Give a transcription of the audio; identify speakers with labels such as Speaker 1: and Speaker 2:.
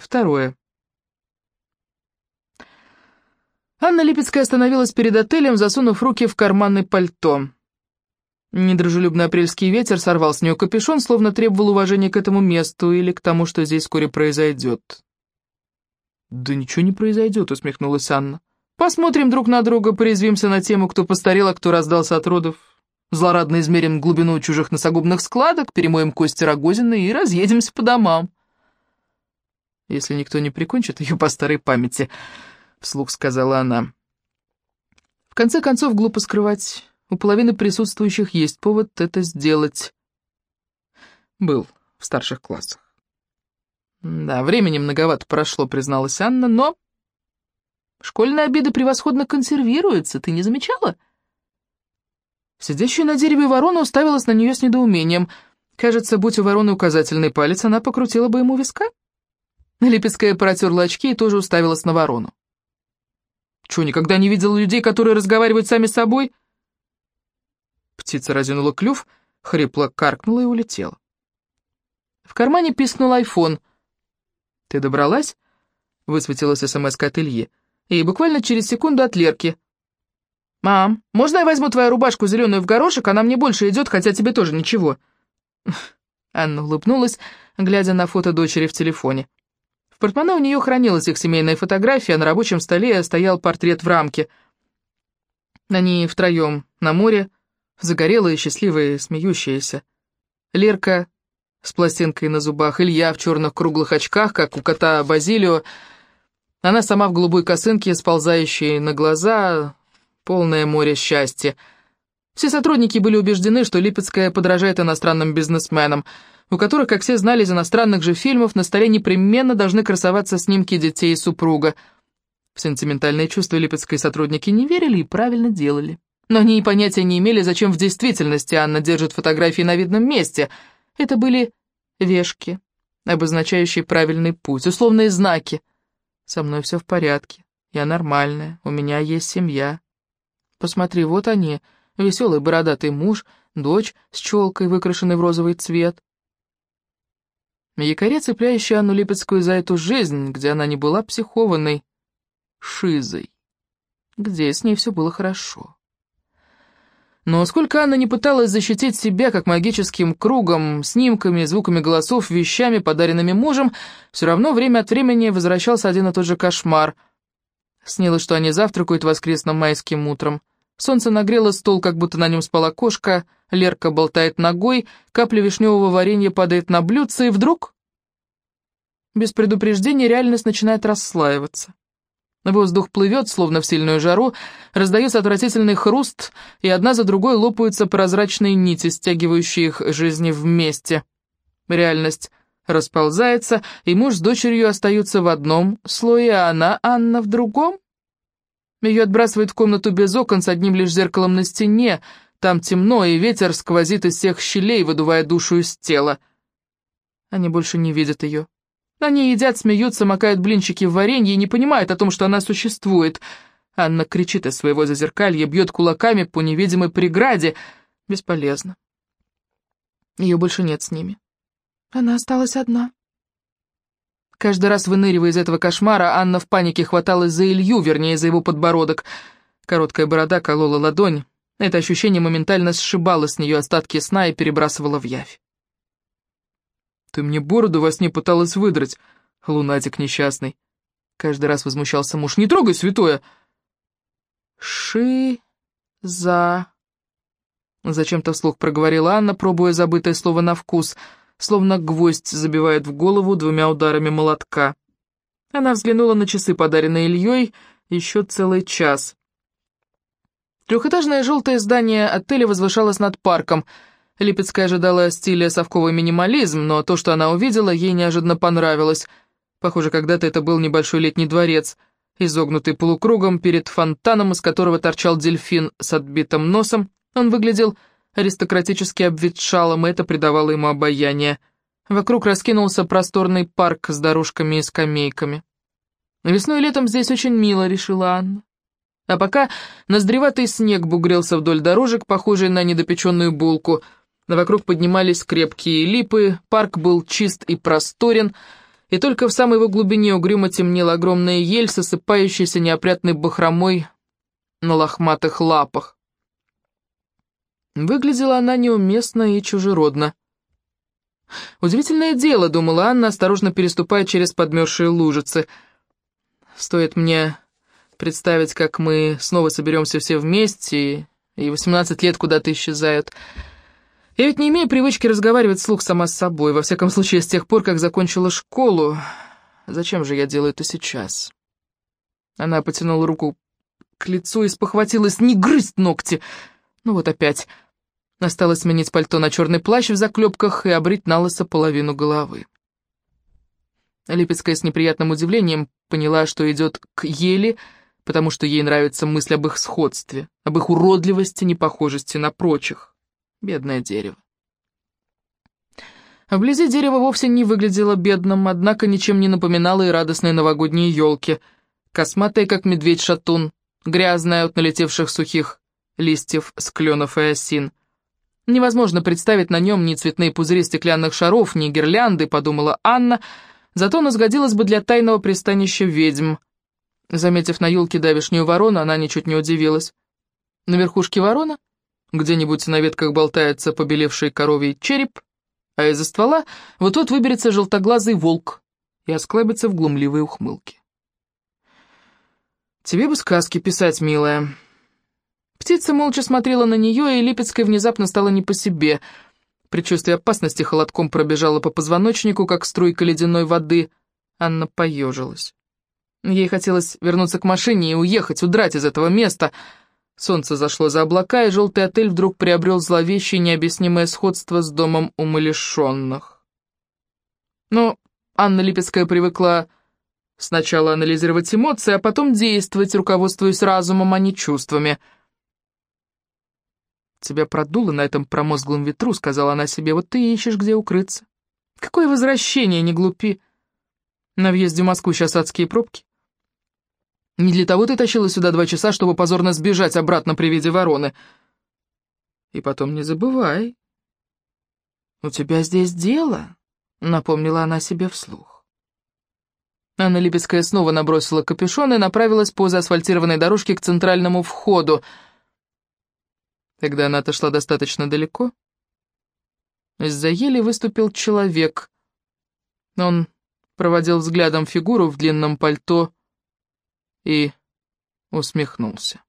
Speaker 1: Второе. Анна Липецкая остановилась перед отелем, засунув руки в карманы пальто. Недружелюбный апрельский ветер сорвал с нее капюшон, словно требовал уважения к этому месту или к тому, что здесь вскоре произойдет. «Да ничего не произойдет», — усмехнулась Анна. «Посмотрим друг на друга, порезвимся на тему, кто постарел, а кто раздался от родов. Злорадно измерим глубину чужих носогубных складок, перемоем кости Рогозина и разъедемся по домам». «Если никто не прикончит ее по старой памяти», — вслух сказала она. «В конце концов, глупо скрывать, у половины присутствующих есть повод это сделать». Был в старших классах. Да, времени многовато прошло, призналась Анна, но... Школьные обиды превосходно консервируются, ты не замечала? Сидящая на дереве ворона уставилась на нее с недоумением. Кажется, будь у вороны указательный палец, она покрутила бы ему виска. Липецкая протерла очки и тоже уставилась на ворону. Чё, никогда не видела людей, которые разговаривают сами с собой? Птица разинула клюв, хрипло каркнула и улетела. В кармане пискнул айфон. «Ты добралась?» — высветилась смс от Ильи. И буквально через секунду от Лерки. «Мам, можно я возьму твою рубашку зеленую в горошек? Она мне больше идет, хотя тебе тоже ничего». Анна улыбнулась, глядя на фото дочери в телефоне. В портмоне у нее хранилась их семейная фотография, а на рабочем столе стоял портрет в рамке. Они втроем на море, загорелые, счастливые, смеющиеся. Лерка с пластинкой на зубах, Илья в черных круглых очках, как у кота Базилио, она сама в голубой косынке, сползающей на глаза, полное море счастья. Все сотрудники были убеждены, что Липецкая подражает иностранным бизнесменам, у которых, как все знали из иностранных же фильмов, на столе непременно должны красоваться снимки детей и супруга. В сентиментальные чувства липецкой сотрудники не верили и правильно делали. Но они и понятия не имели, зачем в действительности Анна держит фотографии на видном месте — это были вешки, обозначающие правильный путь, условные знаки. Со мной все в порядке, я нормальная, у меня есть семья. Посмотри, вот они, веселый бородатый муж, дочь с челкой, выкрашенной в розовый цвет. Якоря, цепляющая Анну Липецкую за эту жизнь, где она не была психованной, шизой, где с ней все было хорошо. Но сколько Анна не пыталась защитить себя, как магическим кругом, снимками, звуками голосов, вещами, подаренными мужем, все равно время от времени возвращался один и тот же кошмар. Снилось, что они завтракают воскресным майским утром. Солнце нагрело стол, как будто на нем спала кошка, Лерка болтает ногой, капля вишневого варенья падает на блюдце, и вдруг... Без предупреждения реальность начинает расслаиваться. Воздух плывет, словно в сильную жару, раздается отвратительный хруст, и одна за другой лопаются прозрачные нити, стягивающие их жизни вместе. Реальность расползается, и муж с дочерью остаются в одном слое, а она, Анна, в другом. Ее отбрасывает в комнату без окон с одним лишь зеркалом на стене, там темно, и ветер сквозит из всех щелей, выдувая душу из тела. Они больше не видят ее. Они едят, смеются, макают блинчики в варенье и не понимают о том, что она существует. Анна кричит из своего зазеркалья, бьет кулаками по невидимой преграде. Бесполезно. Ее больше нет с ними. Она осталась одна. Каждый раз выныривая из этого кошмара, Анна в панике хваталась за Илью, вернее, за его подбородок. Короткая борода колола ладонь. Это ощущение моментально сшибало с нее остатки сна и перебрасывало в явь. Ты мне бороду во сне пыталась выдрать, лунатик несчастный. Каждый раз возмущался муж. Не трогай, святое! Ши-за... Зачем-то вслух проговорила Анна, пробуя забытое слово на вкус, словно гвоздь забивает в голову двумя ударами молотка. Она взглянула на часы, подаренные Ильей, еще целый час. Трехэтажное желтое здание отеля возвышалось над парком — Липецкая ожидала стиля совковый минимализм, но то, что она увидела, ей неожиданно понравилось. Похоже, когда-то это был небольшой летний дворец, изогнутый полукругом перед фонтаном, из которого торчал дельфин с отбитым носом. Он выглядел аристократически обветшалым, и это придавало ему обаяние. Вокруг раскинулся просторный парк с дорожками и скамейками. Весной и летом здесь очень мило, решила Анна. А пока ноздреватый снег бугрился вдоль дорожек, похожий на недопеченную булку — Вокруг поднимались крепкие липы, парк был чист и просторен, и только в самой его глубине угрюмо темнела огромная ель, сосыпающаяся неопрятной бахромой на лохматых лапах. Выглядела она неуместно и чужеродно. «Удивительное дело», — думала Анна, осторожно переступая через подмерзшие лужицы. «Стоит мне представить, как мы снова соберемся все вместе, и восемнадцать лет куда-то исчезают. Я ведь не имею привычки разговаривать вслух сама с собой, во всяком случае, с тех пор, как закончила школу. Зачем же я делаю это сейчас?» Она потянула руку к лицу и спохватилась не грызть ногти. Ну вот опять... Осталось сменить пальто на черный плащ в заклепках и обрить на лысо половину головы. Липецкая с неприятным удивлением поняла, что идет к еле, потому что ей нравится мысль об их сходстве, об их уродливости, непохожести на прочих. Бедное дерево. А вблизи дерево вовсе не выглядело бедным, однако ничем не напоминало и радостные новогодние елки, косматые, как медведь-шатун, грязная от налетевших сухих листьев с кленов и осин — Невозможно представить на нем ни цветные пузыри стеклянных шаров, ни гирлянды, подумала Анна, зато оно сгодилось бы для тайного пристанища ведьм. Заметив на елке давишнюю ворону, она ничуть не удивилась. На верхушке ворона, где-нибудь на ветках болтается побелевший коровий череп, а из-за ствола вот-вот выберется желтоглазый волк и осклабится в глумливой ухмылке. «Тебе бы сказки писать, милая», Птица молча смотрела на нее, и Липецкой внезапно стало не по себе. Предчувствие опасности холодком пробежало по позвоночнику, как струйка ледяной воды. Анна поежилась. Ей хотелось вернуться к машине и уехать, удрать из этого места. Солнце зашло за облака, и желтый отель вдруг приобрел зловещее необъяснимое сходство с домом умалишенных. Но Анна Липецкая привыкла сначала анализировать эмоции, а потом действовать, руководствуясь разумом, а не чувствами — «Тебя продуло на этом промозглом ветру», — сказала она себе, — «вот ты ищешь, где укрыться». «Какое возвращение, не глупи! На въезде в Москву сейчас адские пробки. Не для того ты тащила сюда два часа, чтобы позорно сбежать обратно при виде вороны. И потом не забывай. У тебя здесь дело», — напомнила она себе вслух. Анна Липецкая снова набросила капюшон и направилась по заасфальтированной дорожке к центральному входу — когда она отошла достаточно далеко, из-за ели выступил человек. Он проводил взглядом фигуру в длинном пальто и усмехнулся.